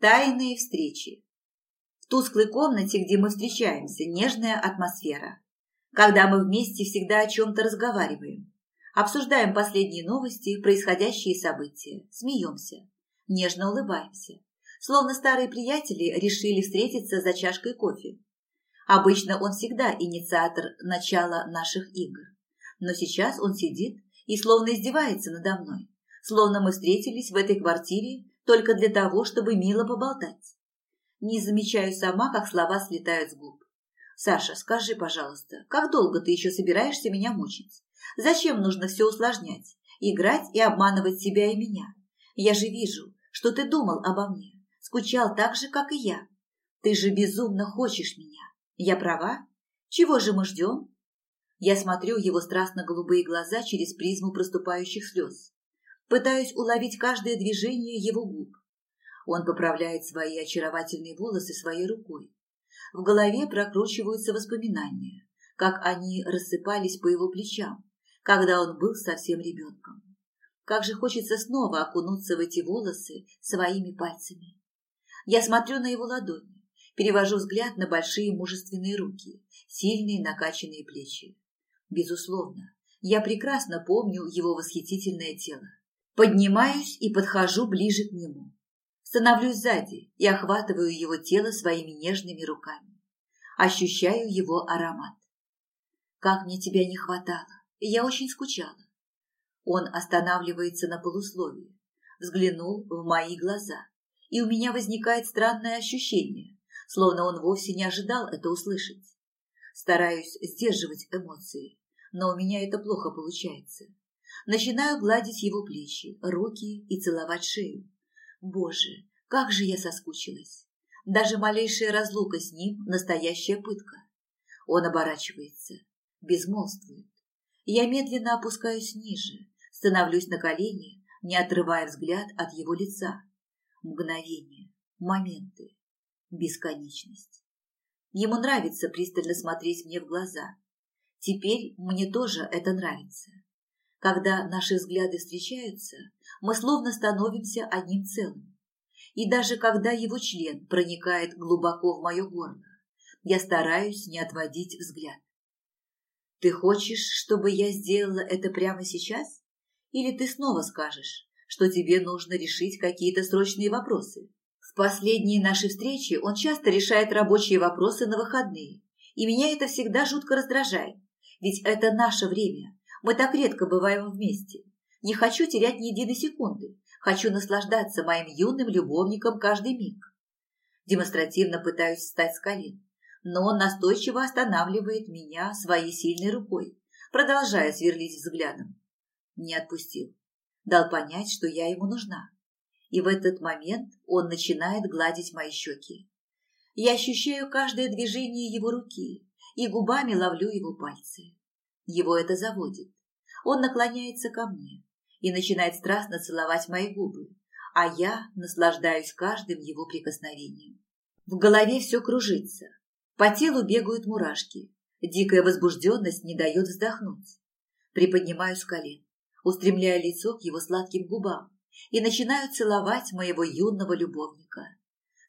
Тайные встречи. В тусклой комнате, где мы встречаемся, нежная атмосфера. Когда мы вместе всегда о чем-то разговариваем. Обсуждаем последние новости, происходящие события. Смеемся. Нежно улыбаемся. Словно старые приятели решили встретиться за чашкой кофе. Обычно он всегда инициатор начала наших игр. Но сейчас он сидит и словно издевается надо мной. Словно мы встретились в этой квартире только для того, чтобы мило поболтать. Не замечаю сама, как слова слетают с губ. «Саша, скажи, пожалуйста, как долго ты еще собираешься меня мучить? Зачем нужно все усложнять, играть и обманывать себя и меня? Я же вижу, что ты думал обо мне, скучал так же, как и я. Ты же безумно хочешь меня. Я права? Чего же мы ждем?» Я смотрю его страстно-голубые глаза через призму проступающих слез. Пытаюсь уловить каждое движение его губ. Он поправляет свои очаровательные волосы своей рукой. В голове прокручиваются воспоминания, как они рассыпались по его плечам, когда он был совсем ребенком. Как же хочется снова окунуться в эти волосы своими пальцами. Я смотрю на его ладони, перевожу взгляд на большие мужественные руки, сильные накачанные плечи. Безусловно, я прекрасно помню его восхитительное тело. Поднимаюсь и подхожу ближе к нему. Становлюсь сзади и охватываю его тело своими нежными руками. Ощущаю его аромат. Как мне тебя не хватало. Я очень скучала. Он останавливается на полусловии, взглянул в мои глаза, и у меня возникает странное ощущение, словно он вовсе не ожидал это услышать. Стараюсь сдерживать эмоции, но у меня это плохо получается. Начинаю гладить его плечи, руки и целовать шею. Боже, как же я соскучилась. Даже малейшая разлука с ним – настоящая пытка. Он оборачивается, безмолвствует. Я медленно опускаюсь ниже, становлюсь на колени, не отрывая взгляд от его лица. Мгновения, моменты, бесконечность. Ему нравится пристально смотреть мне в глаза. Теперь мне тоже это нравится. Когда наши взгляды встречаются, мы словно становимся одним целым. И даже когда его член проникает глубоко в мое горло, я стараюсь не отводить взгляд. Ты хочешь, чтобы я сделала это прямо сейчас? Или ты снова скажешь, что тебе нужно решить какие-то срочные вопросы? В последние наши встречи он часто решает рабочие вопросы на выходные, и меня это всегда жутко раздражает, ведь это наше время, мы так редко бываем вместе. Не хочу терять ни единой секунды. Хочу наслаждаться моим юным любовником каждый миг. Демонстративно пытаюсь встать с колен, но он настойчиво останавливает меня своей сильной рукой, продолжая сверлить взглядом. Не отпустил. Дал понять, что я ему нужна. И в этот момент он начинает гладить мои щеки. Я ощущаю каждое движение его руки и губами ловлю его пальцы. Его это заводит. Он наклоняется ко мне и начинает страстно целовать мои губы, а я наслаждаюсь каждым его прикосновением. В голове все кружится, по телу бегают мурашки, дикая возбужденность не дает вздохнуть. Приподнимаю с колен, устремляя лицо к его сладким губам и начинаю целовать моего юного любовника.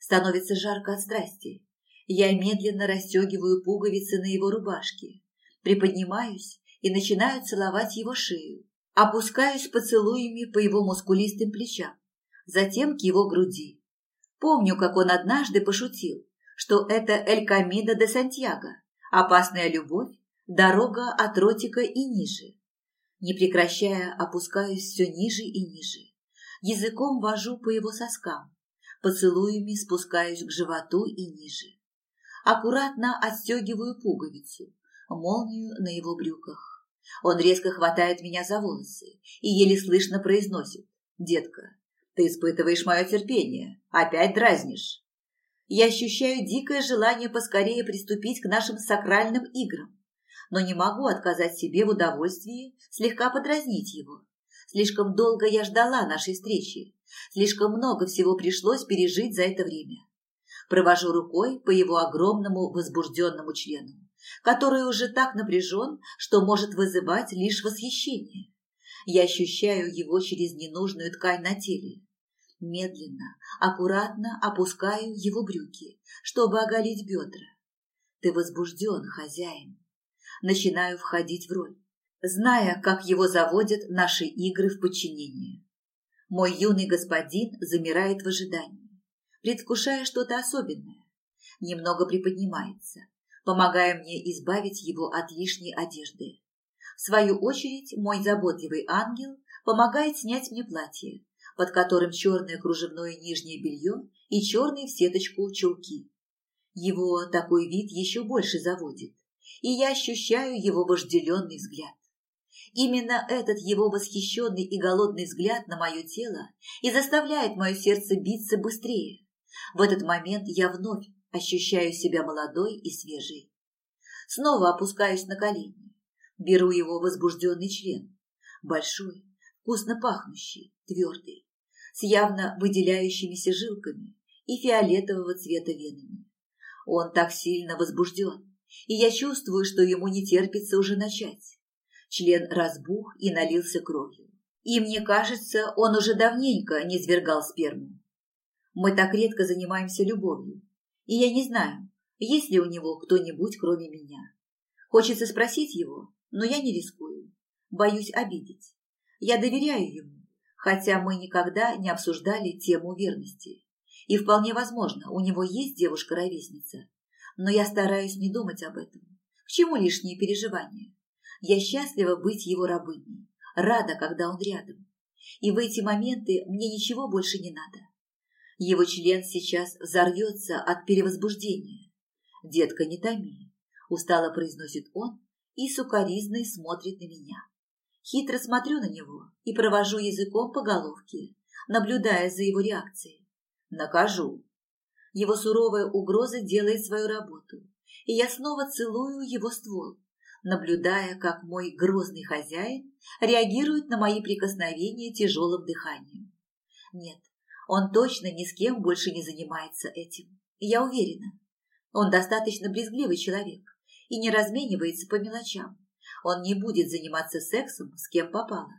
Становится жарко от страсти. Я медленно расстегиваю пуговицы на его рубашке, Приподнимаюсь и начинаю целовать его шею. Опускаюсь поцелуями по его мускулистым плечам, затем к его груди. Помню, как он однажды пошутил, что это Эль Камино де Сантьяго, опасная любовь, дорога от ротика и ниже. Не прекращая, опускаюсь все ниже и ниже. Языком вожу по его соскам, поцелуями спускаюсь к животу и ниже. Аккуратно отстегиваю пуговицу, молнию на его брюках. Он резко хватает меня за волосы и еле слышно произносит. «Детка, ты испытываешь мое терпение, опять дразнишь». Я ощущаю дикое желание поскорее приступить к нашим сакральным играм, но не могу отказать себе в удовольствии слегка подразнить его. Слишком долго я ждала нашей встречи, слишком много всего пришлось пережить за это время. Провожу рукой по его огромному возбужденному члену который уже так напряжен, что может вызывать лишь восхищение. Я ощущаю его через ненужную ткань на теле. Медленно, аккуратно опускаю его брюки, чтобы оголить бедра. Ты возбужден, хозяин. Начинаю входить в роль, зная, как его заводят наши игры в подчинение. Мой юный господин замирает в ожидании, предвкушая что-то особенное. Немного приподнимается, помогая мне избавить его от лишней одежды. В свою очередь, мой заботливый ангел помогает снять мне платье, под которым черное кружевное нижнее белье и черные в сеточку чулки. Его такой вид еще больше заводит, и я ощущаю его вожделенный взгляд. Именно этот его восхищенный и голодный взгляд на мое тело и заставляет мое сердце биться быстрее. В этот момент я вновь ощущаю себя молодой и свежей. Снова опускаюсь на колени, беру его возбужденный член, большой, вкусно пахнущий, твердый, с явно выделяющимися жилками и фиолетового цвета венами. Он так сильно возбужден, и я чувствую, что ему не терпится уже начать. Член разбух и налился кровью. И мне кажется, он уже давненько не свергал сперму. Мы так редко занимаемся любовью, и я не знаю, есть ли у него кто-нибудь, кроме меня. Хочется спросить его, но я не рискую. Боюсь обидеть. Я доверяю ему, хотя мы никогда не обсуждали тему верности. И вполне возможно, у него есть девушка-ровесница. Но я стараюсь не думать об этом. К чему лишние переживания? Я счастлива быть его рабыней, рада, когда он рядом. И в эти моменты мне ничего больше не надо. Его член сейчас взорвется от перевозбуждения. «Детка, не томи», – устало произносит он и сукоризной смотрит на меня. Хитро смотрю на него и провожу языком по головке, наблюдая за его реакцией. Накажу. Его суровая угроза делает свою работу, и я снова целую его ствол, наблюдая, как мой грозный хозяин реагирует на мои прикосновения тяжелым дыханием. Нет, он точно ни с кем больше не занимается этим. Я уверена. Он достаточно брезгливый человек и не разменивается по мелочам. Он не будет заниматься сексом с кем попало.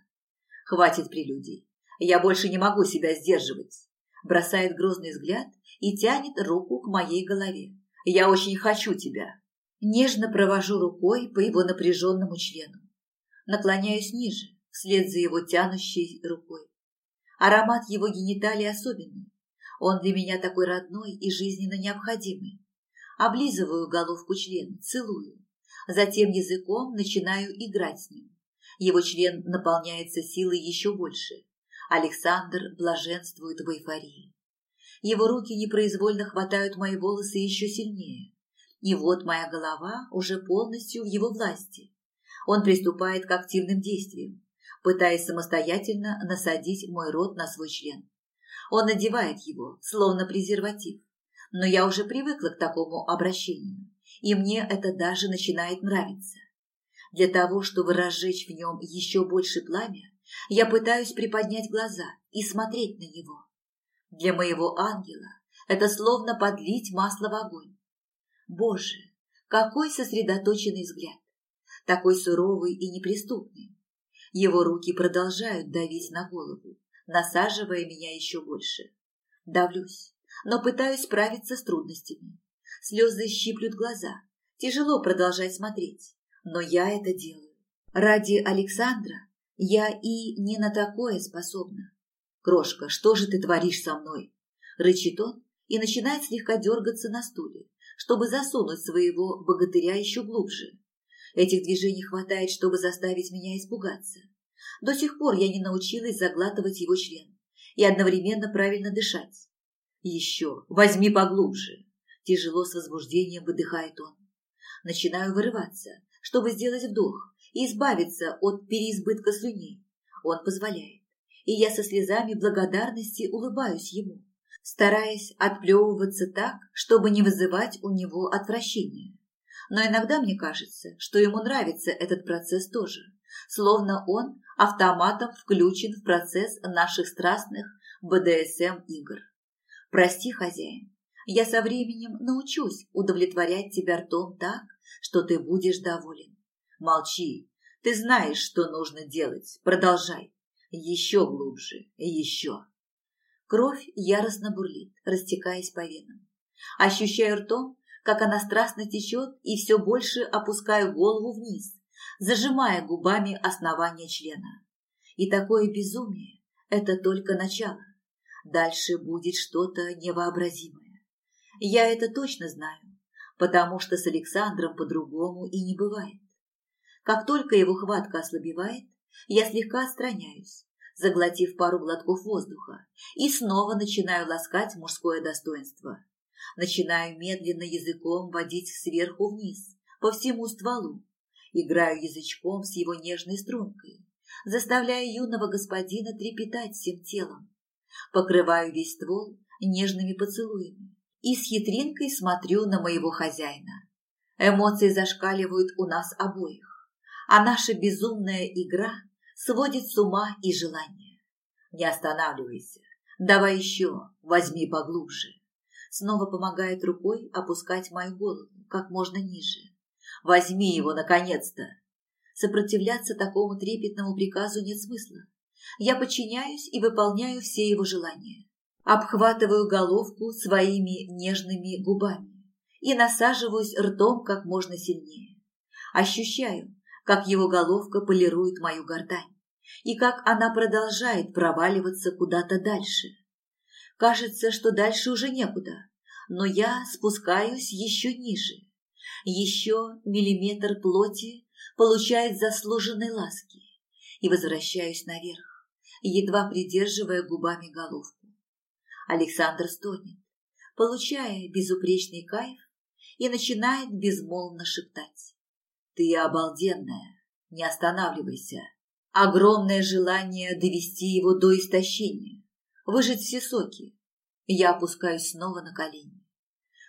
Хватит прелюдий. Я больше не могу себя сдерживать. Бросает грозный взгляд и тянет руку к моей голове. Я очень хочу тебя. Нежно провожу рукой по его напряженному члену. Наклоняюсь ниже, вслед за его тянущей рукой. Аромат его гениталий особенный. Он для меня такой родной и жизненно необходимый. Облизываю головку члена, целую. Затем языком начинаю играть с ним. Его член наполняется силой еще больше. Александр блаженствует в эйфории. Его руки непроизвольно хватают мои волосы еще сильнее. И вот моя голова уже полностью в его власти. Он приступает к активным действиям, пытаясь самостоятельно насадить мой рот на свой член. Он надевает его, словно презерватив. Но я уже привыкла к такому обращению, и мне это даже начинает нравиться. Для того, чтобы разжечь в нем еще больше пламя, я пытаюсь приподнять глаза и смотреть на него. Для моего ангела это словно подлить масло в огонь. Боже, какой сосредоточенный взгляд! Такой суровый и неприступный. Его руки продолжают давить на голову, насаживая меня еще больше. Давлюсь, но пытаюсь справиться с трудностями. Слезы щиплют глаза. Тяжело продолжать смотреть, но я это делаю. Ради Александра я и не на такое способна. «Крошка, что же ты творишь со мной?» Рычит он и начинает слегка дергаться на стуле, чтобы засунуть своего богатыря еще глубже. Этих движений хватает, чтобы заставить меня испугаться. До сих пор я не научилась заглатывать его член и одновременно правильно дышать. Еще, возьми поглубже. Тяжело с возбуждением выдыхает он. Начинаю вырываться, чтобы сделать вдох и избавиться от переизбытка слюней. Он позволяет, и я со слезами благодарности улыбаюсь ему стараясь отплевываться так, чтобы не вызывать у него отвращения. Но иногда мне кажется, что ему нравится этот процесс тоже, словно он автоматом включен в процесс наших страстных БДСМ-игр. Прости, хозяин, я со временем научусь удовлетворять тебя ртом так, что ты будешь доволен. Молчи, ты знаешь, что нужно делать, продолжай. Еще глубже, еще. Кровь яростно бурлит, растекаясь по венам. Ощущаю ртом, как она страстно течет, и все больше опускаю голову вниз, зажимая губами основание члена. И такое безумие – это только начало. Дальше будет что-то невообразимое. Я это точно знаю, потому что с Александром по-другому и не бывает. Как только его хватка ослабевает, я слегка отстраняюсь, заглотив пару глотков воздуха, и снова начинаю ласкать мужское достоинство. Начинаю медленно языком водить сверху вниз, по всему стволу. Играю язычком с его нежной стрункой, заставляя юного господина трепетать всем телом. Покрываю весь ствол нежными поцелуями и с хитринкой смотрю на моего хозяина. Эмоции зашкаливают у нас обоих, а наша безумная игра сводит с ума и желание. Не останавливайся, давай еще, возьми поглубже. Снова помогает рукой опускать мою голову как можно ниже. Возьми его, наконец-то. Сопротивляться такому трепетному приказу нет смысла. Я подчиняюсь и выполняю все его желания. Обхватываю головку своими нежными губами и насаживаюсь ртом как можно сильнее. Ощущаю, как его головка полирует мою гортань и как она продолжает проваливаться куда-то дальше. Кажется, что дальше уже некуда, но я спускаюсь еще ниже. Еще миллиметр плоти получает заслуженной ласки и возвращаюсь наверх, едва придерживая губами головку. Александр стонет, получая безупречный кайф и начинает безмолвно шептать. «Ты обалденная, не останавливайся». Огромное желание довести его до истощения, выжать все соки. Я опускаюсь снова на колени.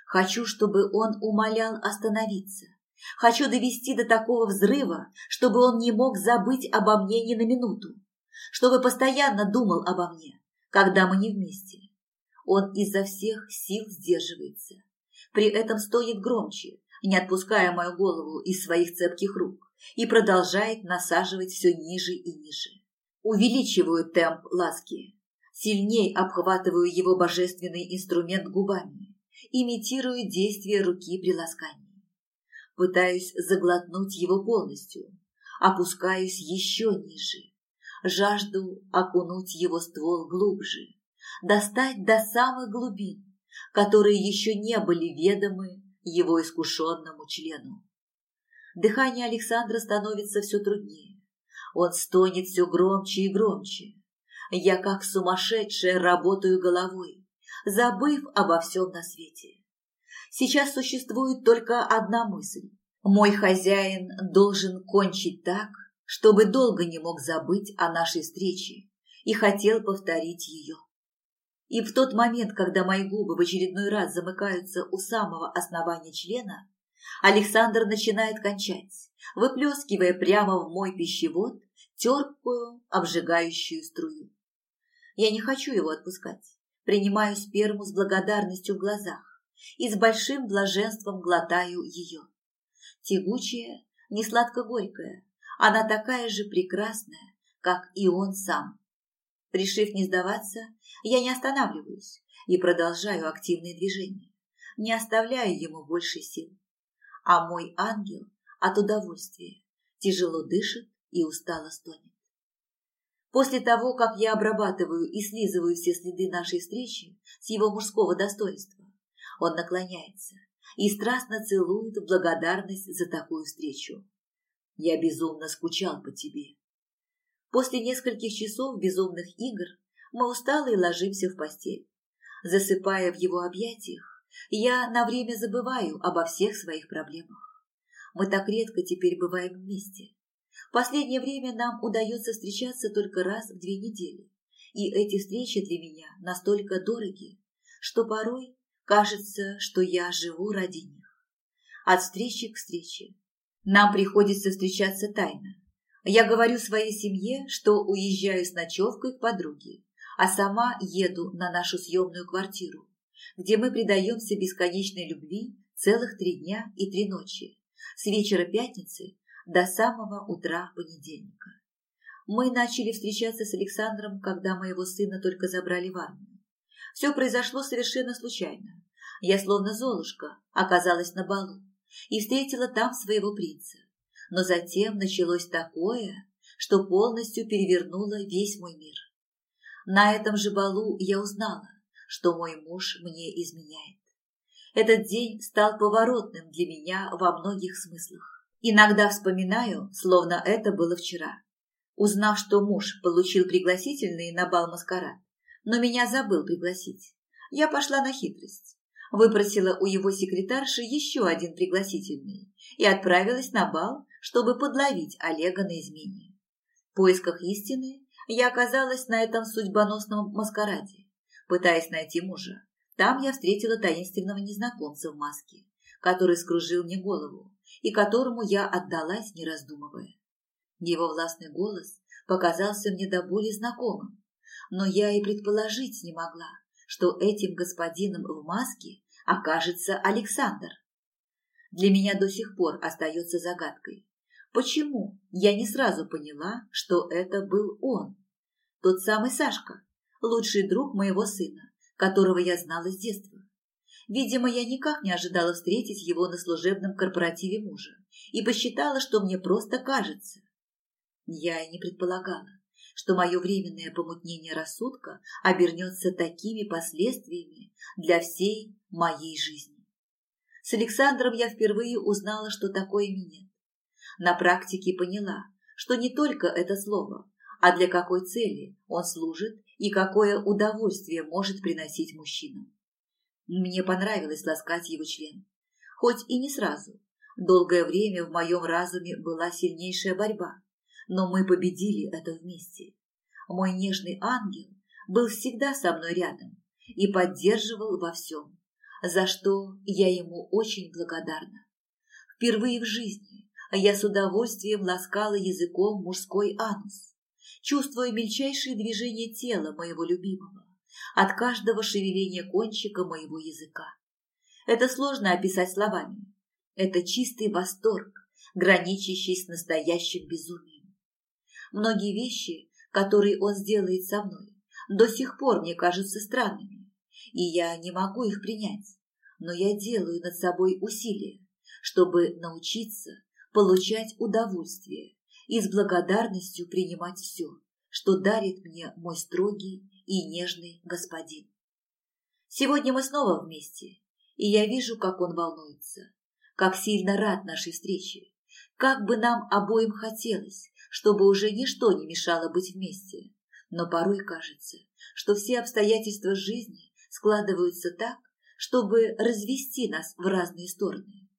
Хочу, чтобы он умолял остановиться. Хочу довести до такого взрыва, чтобы он не мог забыть обо мне ни на минуту. Чтобы постоянно думал обо мне, когда мы не вместе. Он изо всех сил сдерживается. При этом стоит громче, не отпуская мою голову из своих цепких рук, и продолжает насаживать все ниже и ниже. Увеличиваю темп ласки, сильней обхватываю его божественный инструмент губами, имитирую действие руки при ласкании. Пытаюсь заглотнуть его полностью, опускаюсь еще ниже, жажду окунуть его ствол глубже, достать до самых глубин, которые еще не были ведомы его искушенному члену. Дыхание Александра становится все труднее. Он стонет все громче и громче. Я, как сумасшедшая, работаю головой, забыв обо всем на свете. Сейчас существует только одна мысль. Мой хозяин должен кончить так, чтобы долго не мог забыть о нашей встрече и хотел повторить ее. И в тот момент, когда мои губы в очередной раз замыкаются у самого основания члена, Александр начинает кончать, выплескивая прямо в мой пищевод терпкую, обжигающую струю. Я не хочу его отпускать, принимаю сперму с благодарностью в глазах и с большим блаженством глотаю ее. Тягучая, не сладко-горькая, она такая же прекрасная, как и он сам. Решив не сдаваться, я не останавливаюсь и продолжаю активные движения, не оставляю ему больше сил. А мой ангел от удовольствия тяжело дышит и устало стонет. После того, как я обрабатываю и слизываю все следы нашей встречи с его мужского достоинства, он наклоняется и страстно целует в благодарность за такую встречу. Я безумно скучал по тебе. После нескольких часов безумных игр мы усталые ложимся в постель. Засыпая в его объятиях, я на время забываю обо всех своих проблемах. Мы так редко теперь бываем вместе. Последнее время нам удается встречаться только раз в две недели. И эти встречи для меня настолько дороги, что порой кажется, что я живу ради них. От встречи к встрече. Нам приходится встречаться тайно, я говорю своей семье, что уезжаю с ночевкой к подруге, а сама еду на нашу съемную квартиру, где мы предаемся бесконечной любви целых три дня и три ночи, с вечера пятницы до самого утра понедельника. Мы начали встречаться с Александром, когда моего сына только забрали в армию. Все произошло совершенно случайно. Я, словно Золушка, оказалась на балу и встретила там своего принца. Но затем началось такое, что полностью перевернуло весь мой мир. На этом же балу я узнала, что мой муж мне изменяет. Этот день стал поворотным для меня во многих смыслах. Иногда вспоминаю, словно это было вчера. Узнав, что муж получил пригласительные на бал маскарад, но меня забыл пригласить, я пошла на хитрость. Выпросила у его секретарши еще один пригласительный и отправилась на бал, чтобы подловить Олега на измене. В поисках истины я оказалась на этом судьбоносном маскараде, пытаясь найти мужа. Там я встретила таинственного незнакомца в маске, который скружил мне голову и которому я отдалась, не раздумывая. Его властный голос показался мне до боли знакомым, но я и предположить не могла, что этим господином в маске окажется Александр. Для меня до сих пор остается загадкой, почему я не сразу поняла, что это был он, тот самый Сашка, лучший друг моего сына, которого я знала с детства. Видимо, я никак не ожидала встретить его на служебном корпоративе мужа и посчитала, что мне просто кажется. Я и не предполагала, что мое временное помутнение рассудка обернется такими последствиями для всей моей жизни. С Александром я впервые узнала, что такое минет. На практике поняла, что не только это слово, а для какой цели он служит и какое удовольствие может приносить мужчинам. Мне понравилось ласкать его член. Хоть и не сразу. Долгое время в моем разуме была сильнейшая борьба, но мы победили это вместе. Мой нежный ангел был всегда со мной рядом и поддерживал во всем, за что я ему очень благодарна. Впервые в жизни я с удовольствием ласкала языком мужской анус, чувствуя мельчайшие движения тела моего любимого от каждого шевеления кончика моего языка. Это сложно описать словами. Это чистый восторг, граничащий с настоящим безумием. Многие вещи, которые он сделает со мной, до сих пор мне кажутся странными, и я не могу их принять. Но я делаю над собой усилия, чтобы научиться получать удовольствие и с благодарностью принимать все, что дарит мне мой строгий и нежный господин. Сегодня мы снова вместе, и я вижу, как он волнуется, как сильно рад нашей встрече, как бы нам обоим хотелось, чтобы уже ничто не мешало быть вместе. Но порой кажется, что все обстоятельства жизни складываются так, чтобы развести нас в разные стороны.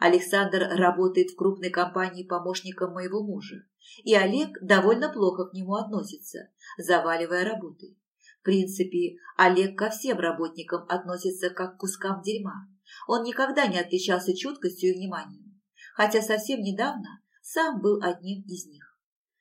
Александр работает в крупной компании помощником моего мужа, и Олег довольно плохо к нему относится, заваливая работой. Принципе, Олег ко всем работникам относится как к кускам дерьма. Он никогда не отличался чуткостью и вниманием, хотя совсем недавно сам был одним из них.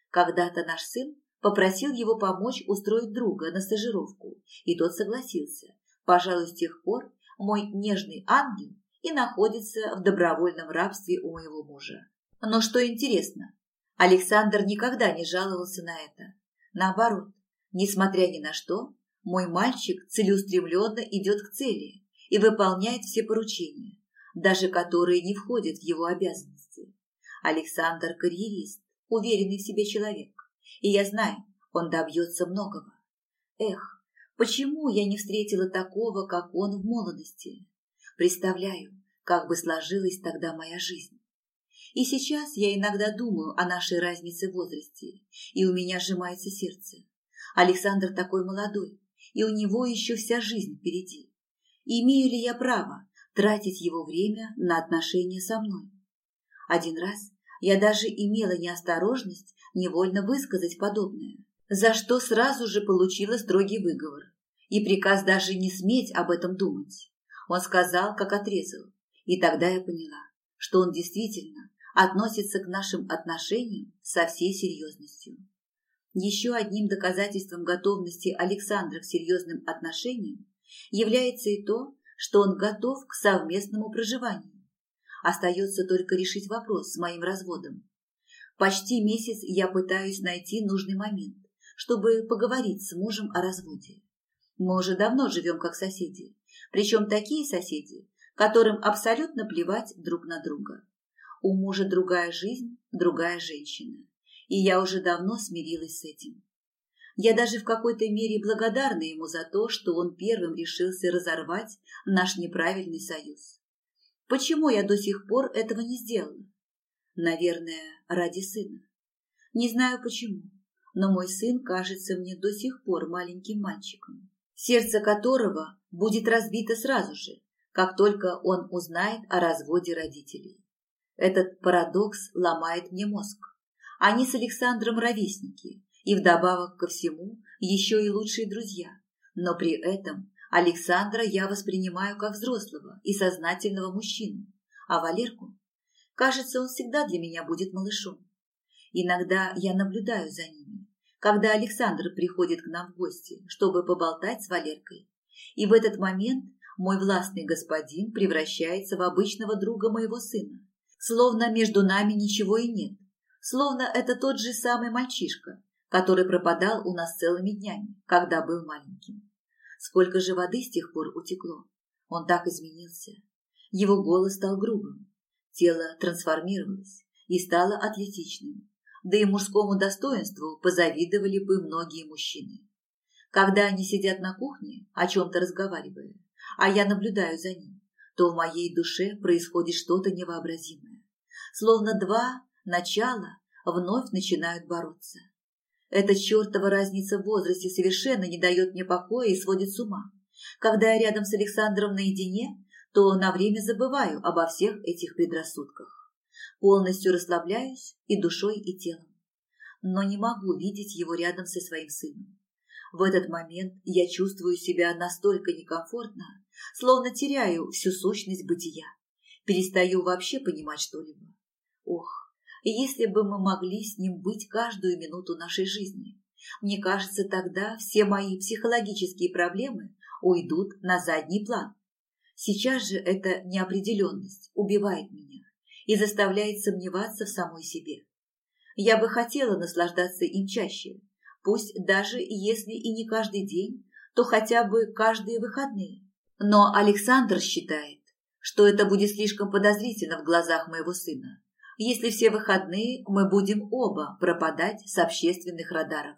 Когда-то наш сын попросил его помочь устроить друга на стажировку, и тот согласился. Пожалуй, с тех пор мой нежный ангел и находится в добровольном рабстве у моего мужа. Но что интересно, Александр никогда не жаловался на это. Наоборот, Несмотря ни на что, мой мальчик целеустремленно идет к цели и выполняет все поручения, даже которые не входят в его обязанности. Александр – карьерист, уверенный в себе человек, и я знаю, он добьется многого. Эх, почему я не встретила такого, как он в молодости? Представляю, как бы сложилась тогда моя жизнь. И сейчас я иногда думаю о нашей разнице в возрасте, и у меня сжимается сердце. Александр такой молодой, и у него еще вся жизнь впереди. Имею ли я право тратить его время на отношения со мной? Один раз я даже имела неосторожность невольно высказать подобное, за что сразу же получила строгий выговор и приказ даже не сметь об этом думать. Он сказал, как отрезал, и тогда я поняла, что он действительно относится к нашим отношениям со всей серьезностью. Еще одним доказательством готовности Александра к серьезным отношениям является и то, что он готов к совместному проживанию. Остается только решить вопрос с моим разводом. Почти месяц я пытаюсь найти нужный момент, чтобы поговорить с мужем о разводе. Мы уже давно живем как соседи, причем такие соседи, которым абсолютно плевать друг на друга. У мужа другая жизнь, другая женщина, и я уже давно смирилась с этим. Я даже в какой-то мере благодарна ему за то, что он первым решился разорвать наш неправильный союз. Почему я до сих пор этого не сделала? Наверное, ради сына. Не знаю почему, но мой сын кажется мне до сих пор маленьким мальчиком, сердце которого будет разбито сразу же, как только он узнает о разводе родителей. Этот парадокс ломает мне мозг. Они с Александром ровесники, и вдобавок ко всему еще и лучшие друзья. Но при этом Александра я воспринимаю как взрослого и сознательного мужчину, а Валерку, кажется, он всегда для меня будет малышом. Иногда я наблюдаю за ними, когда Александр приходит к нам в гости, чтобы поболтать с Валеркой. И в этот момент мой властный господин превращается в обычного друга моего сына, словно между нами ничего и нет, словно это тот же самый мальчишка, который пропадал у нас целыми днями, когда был маленьким. Сколько же воды с тех пор утекло. Он так изменился. Его голос стал грубым, тело трансформировалось и стало атлетичным, да и мужскому достоинству позавидовали бы многие мужчины. Когда они сидят на кухне, о чем-то разговаривая, а я наблюдаю за ним, то в моей душе происходит что-то невообразимое. Словно два начала вновь начинают бороться. Эта чертова разница в возрасте совершенно не дает мне покоя и сводит с ума. Когда я рядом с Александром наедине, то на время забываю обо всех этих предрассудках полностью расслабляюсь и душой, и телом. Но не могу видеть его рядом со своим сыном. В этот момент я чувствую себя настолько некомфортно, словно теряю всю сущность бытия, перестаю вообще понимать что-либо. Ох, если бы мы могли с ним быть каждую минуту нашей жизни, мне кажется, тогда все мои психологические проблемы уйдут на задний план. Сейчас же эта неопределенность убивает меня и заставляет сомневаться в самой себе. Я бы хотела наслаждаться им чаще, пусть даже если и не каждый день, то хотя бы каждые выходные. Но Александр считает, что это будет слишком подозрительно в глазах моего сына, если все выходные мы будем оба пропадать с общественных радаров.